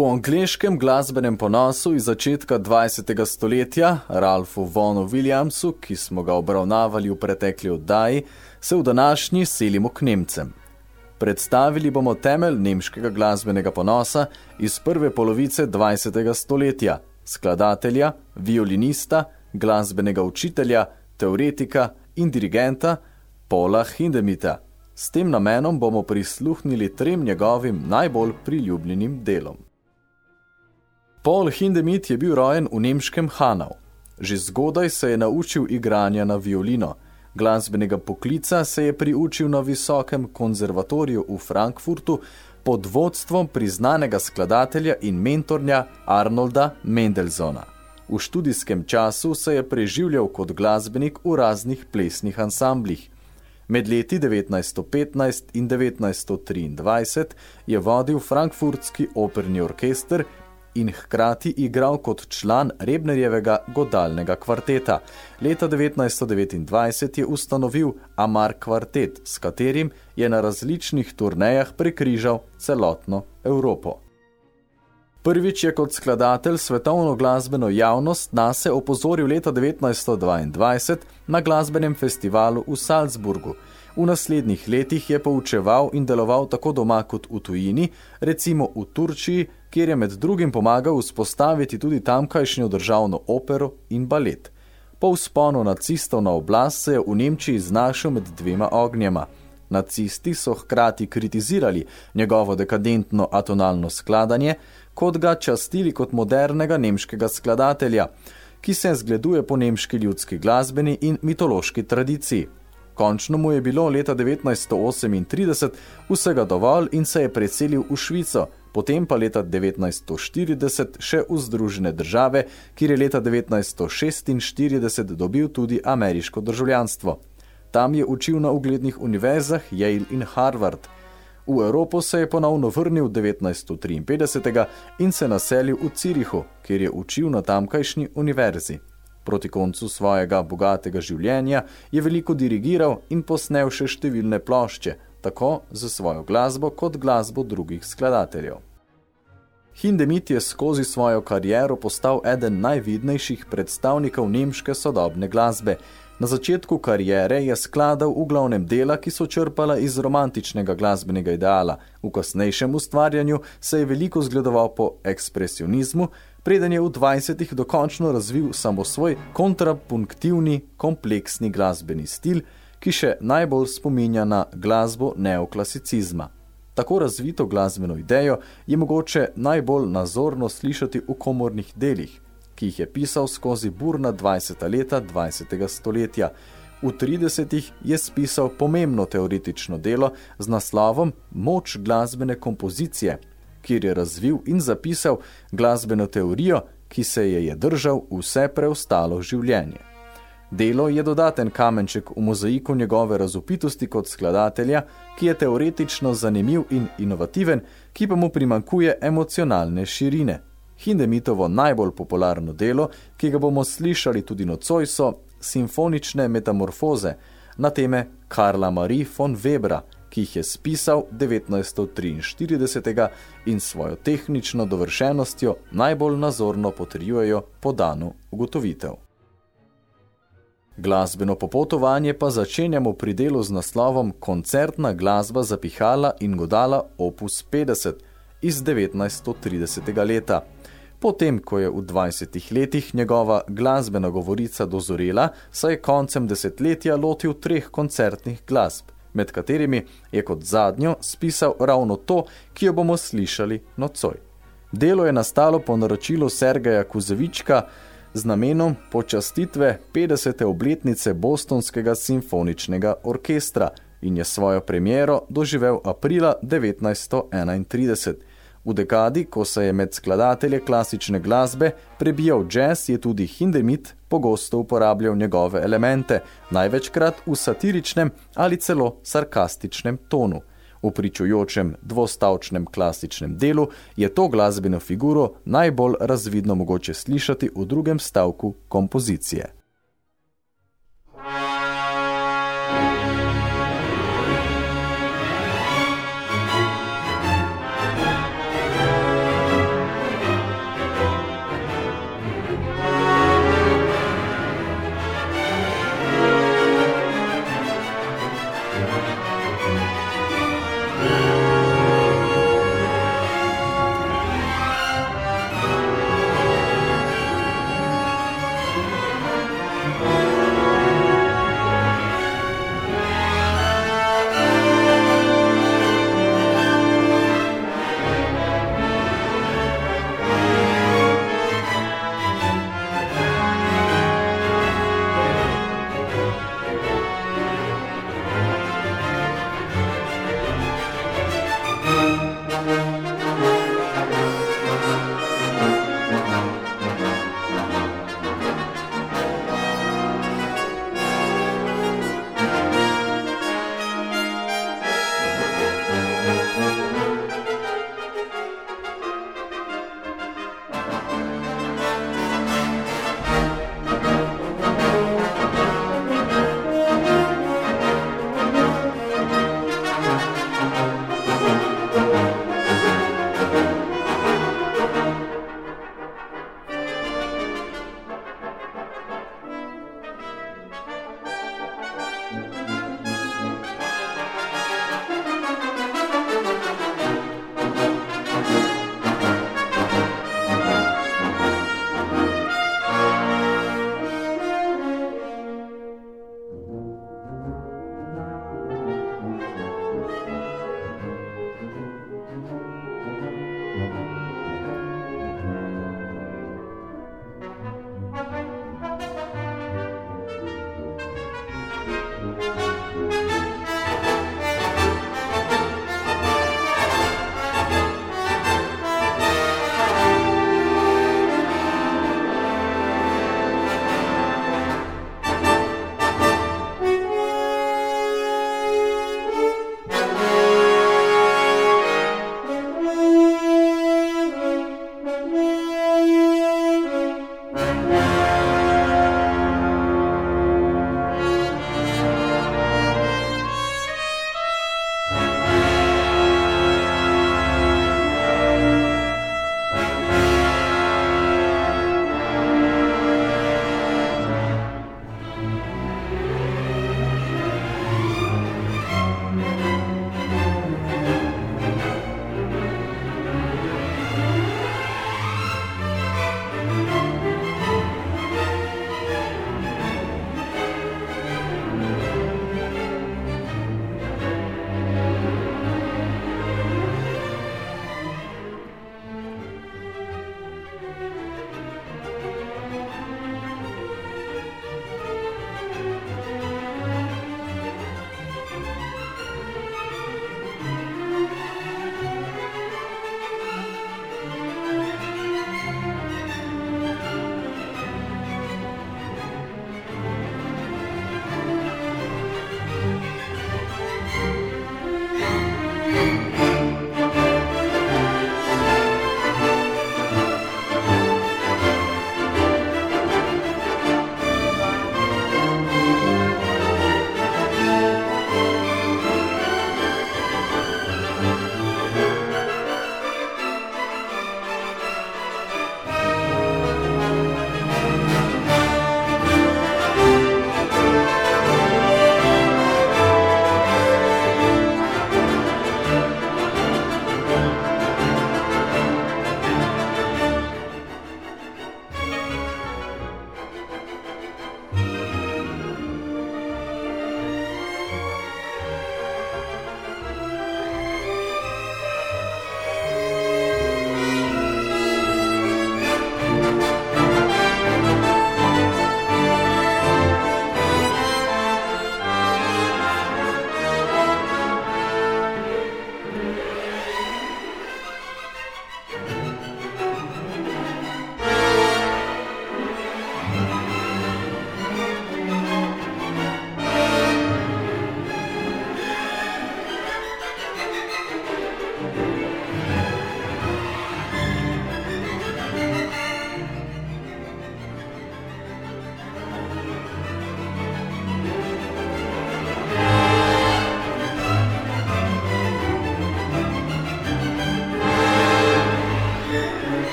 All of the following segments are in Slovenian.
Po angliškem glasbenem ponosu iz začetka 20. stoletja, Ralphu Vonu Williamsu, ki smo ga obravnavali v pretekli oddaji, se v današnji selimo k Nemcem. Predstavili bomo temelj nemškega glasbenega ponosa iz prve polovice 20. stoletja, skladatelja, violinista, glasbenega učitelja, teoretika in dirigenta Paula Hindemita – S tem namenom bomo prisluhnili trem njegovim najbolj priljubljenim delom. Paul Hindemith je bil rojen v nemškem Hanau. Že zgodaj se je naučil igranja na violino. Glasbenega poklica se je priučil na visokem konzervatoriju v Frankfurtu pod vodstvom priznanega skladatelja in mentorja Arnolda Mendelsona. V študijskem času se je preživljal kot glasbenik v raznih plesnih ansamblih – Med leti 1915 in 1923 je vodil Frankfurtski operni orkester in hkrati igral kot član Rebnerjevega godalnega kvarteta. Leta 1929 je ustanovil Amar kvartet, s katerim je na različnih turnejah prekrižal celotno Evropo. Prvič je kot skladatelj svetovno glasbeno javnost nase opozoril leta 1922 na glasbenem festivalu v Salzburgu. V naslednjih letih je poučeval in deloval tako doma kot v tujini, recimo v Turčiji, kjer je med drugim pomagal vzpostaviti tudi tamkajšnjo državno opero in balet. Po vzponu nacistov na oblast se je v Nemčiji znašel med dvema ognjema. Nacisti so hkrati kritizirali njegovo dekadentno atonalno skladanje, kot ga častili kot modernega nemškega skladatelja, ki se zgleduje po nemški ljudski glasbeni in mitološki tradiciji. Končno mu je bilo leta 1938 vsega dovolj in se je preselil v Švico, potem pa leta 1940 še v Združene države, kjer je leta 1946 dobil tudi ameriško državljanstvo. Tam je učil na uglednih univerzah Yale in Harvard – V Evropo se je ponovno vrnil 1953 in se naselil v Cirihu, kjer je učil na tamkajšnji univerzi. Proti koncu svojega bogatega življenja je veliko dirigiral in posnel še številne plošče, tako za svojo glasbo kot glasbo drugih skladateljev. Hindemith je skozi svojo kariero postal eden najvidnejših predstavnikov nemške sodobne glasbe, Na začetku karijere je skladal v glavnem dela, ki so črpala iz romantičnega glasbenega ideala. V kasnejšem ustvarjanju se je veliko zgledoval po ekspresionizmu, preden je v 20-ih dokončno razvil samo svoj kontrapunktivni, kompleksni glasbeni stil, ki še najbolj spominja na glasbo neoklasicizma. Tako razvito glasbeno idejo je mogoče najbolj nazorno slišati v komornih delih – ki jih je pisal skozi burna 20. leta 20. stoletja. V 30. je spisal pomembno teoretično delo z naslovom Moč glasbene kompozicije, kjer je razvil in zapisal glasbeno teorijo, ki se je je držal vse preostalo življenje. Delo je dodaten kamenček v mozaiku njegove razupitosti kot skladatelja, ki je teoretično zanimiv in inovativen, ki pa mu primankuje emocionalne širine – Hindemitovo najbolj popularno delo, ki ga bomo slišali tudi nocoj, so simfonične metamorfoze na teme Karla Marie von Webera, ki jih je spisal 1943 in svojo tehnično dovršenostjo najbolj nazorno potrjujejo podano ugotovitev. Glasbeno popotovanje pa začenjamo pri delu z naslovom Koncertna glasba za pihala in godala opus 50 iz 1930. leta. Potem, ko je v 20 letih njegova glasbena govorica dozorela, se je koncem desetletja lotil treh koncertnih glasb, med katerimi je kot zadnjo spisal ravno to, ki jo bomo slišali nocoj. Delo je nastalo po naročilu Sergeja Kuzevička z namenom počastitve 50. obletnice Bostonskega simfoničnega orkestra in je svojo premiero doživel aprila 1931. V dekadi, ko se je med skladatelje klasične glasbe prebijal jazz, je tudi Hindemith pogosto uporabljal njegove elemente, največkrat v satiričnem ali celo sarkastičnem tonu. V pričujočem dvostavčnem klasičnem delu je to glasbeno figuro najbolj razvidno mogoče slišati v drugem stavku kompozicije.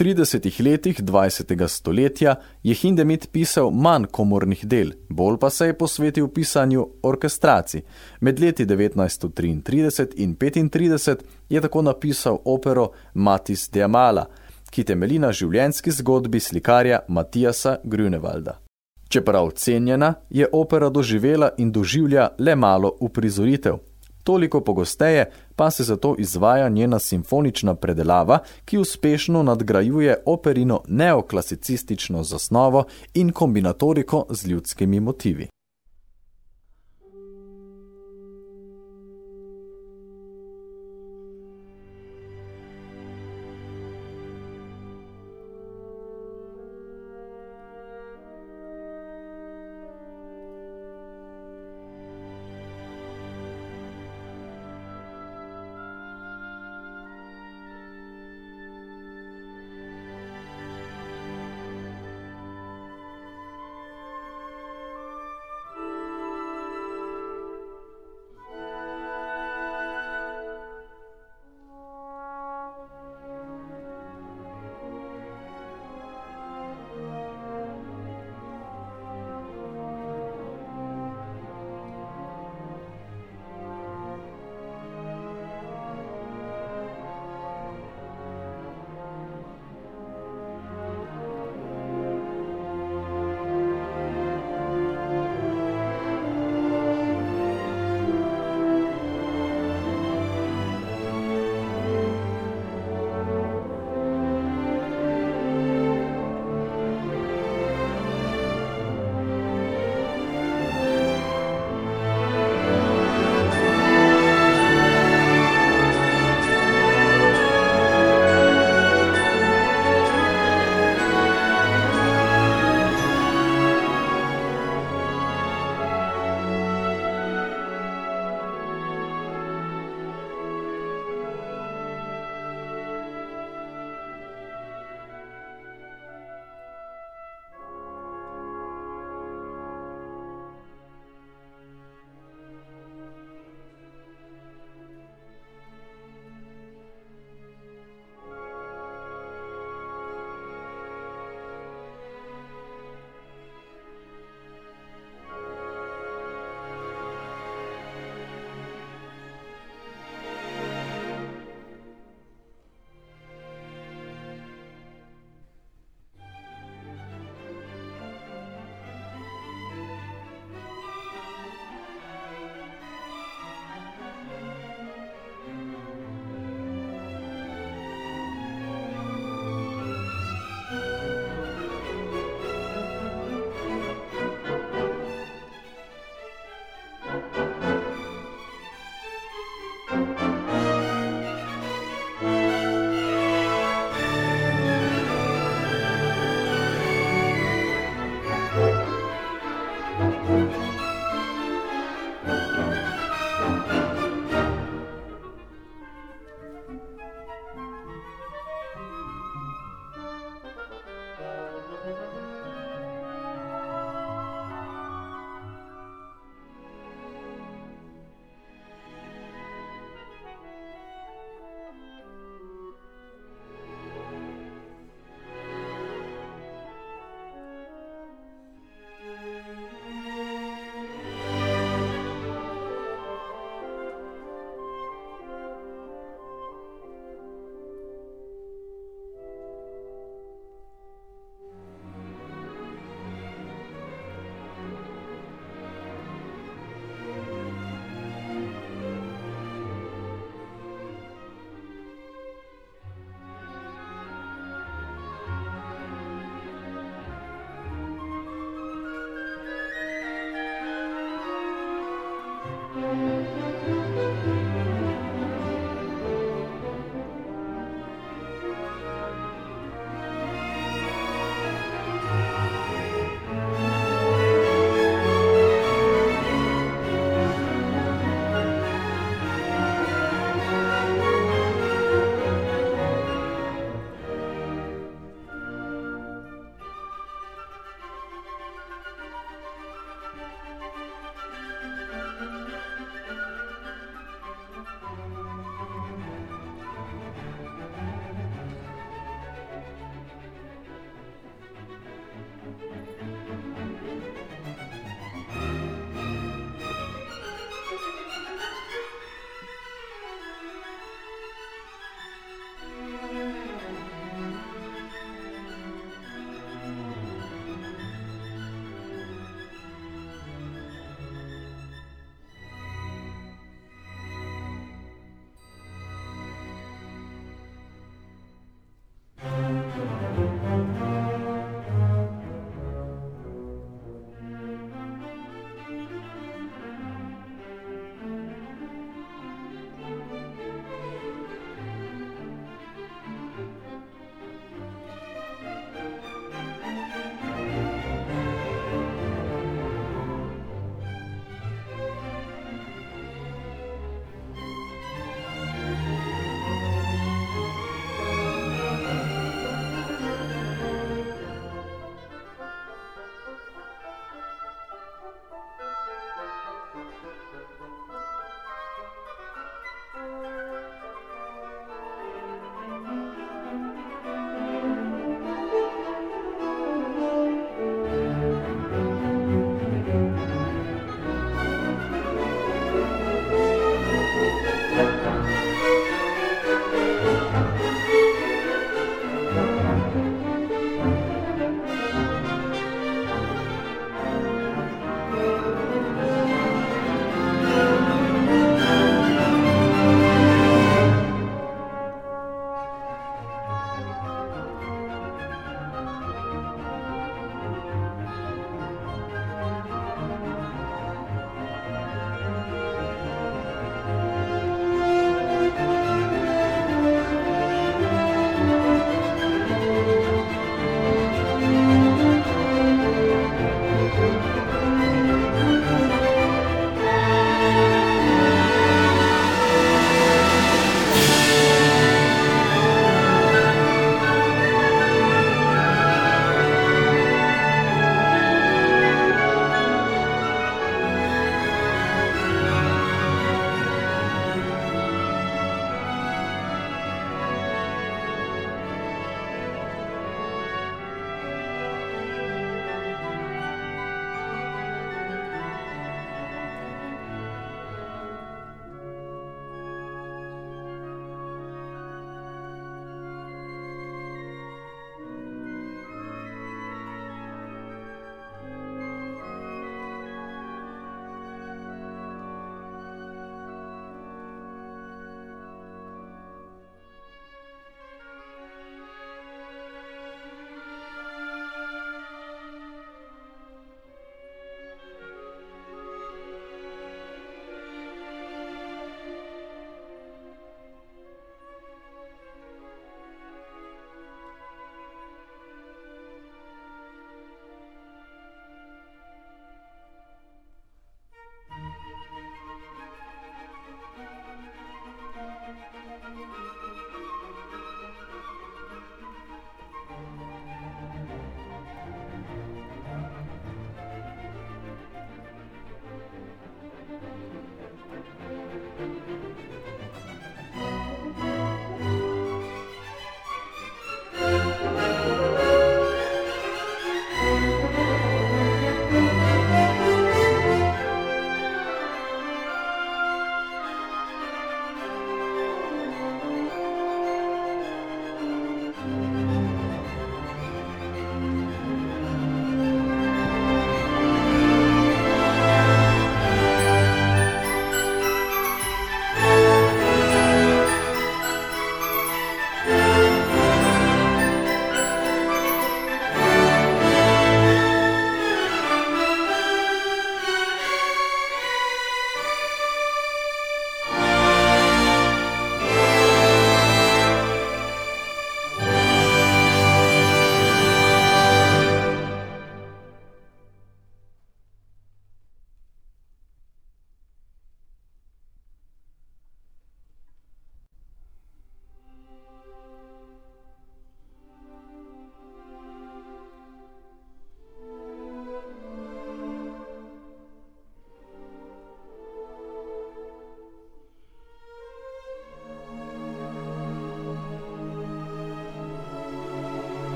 30 letih 20. stoletja je Hindemith pisal manj komornih del, bolj pa se je posvetil pisanju orkestracij. Med leti 1933 in 1935 je tako napisal opero Matis de Amala, ki temelji na življenjski zgodbi slikarja Matijasa Grünewalda. Čeprav cenjena, je opera doživela in doživlja le malo uprizoritev. Toliko pogosteje pa se zato izvaja njena simfonična predelava, ki uspešno nadgrajuje operino neoklasicistično zasnovo in kombinatoriko z ljudskimi motivi.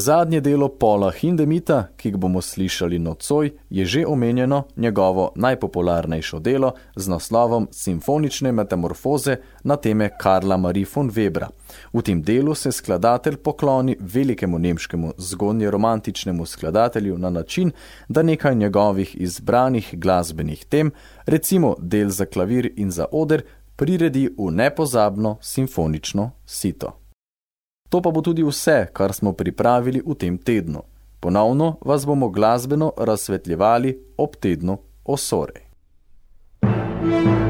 Zadnje delo Pola Hindemita, ki ga bomo slišali nocoj, je že omenjeno njegovo najpopularnejšo delo z naslovom Simfonične metamorfoze na teme Karla Marie von Webra. V tem delu se skladatelj pokloni velikemu nemškemu zgodnje romantičnemu skladatelju na način, da nekaj njegovih izbranih glasbenih tem, recimo del za klavir in za oder, priredi v nepozabno simfonično sito. To pa bo tudi vse, kar smo pripravili v tem tednu. Ponovno vas bomo glasbeno razsvetljevali ob tednu Osorej. thank you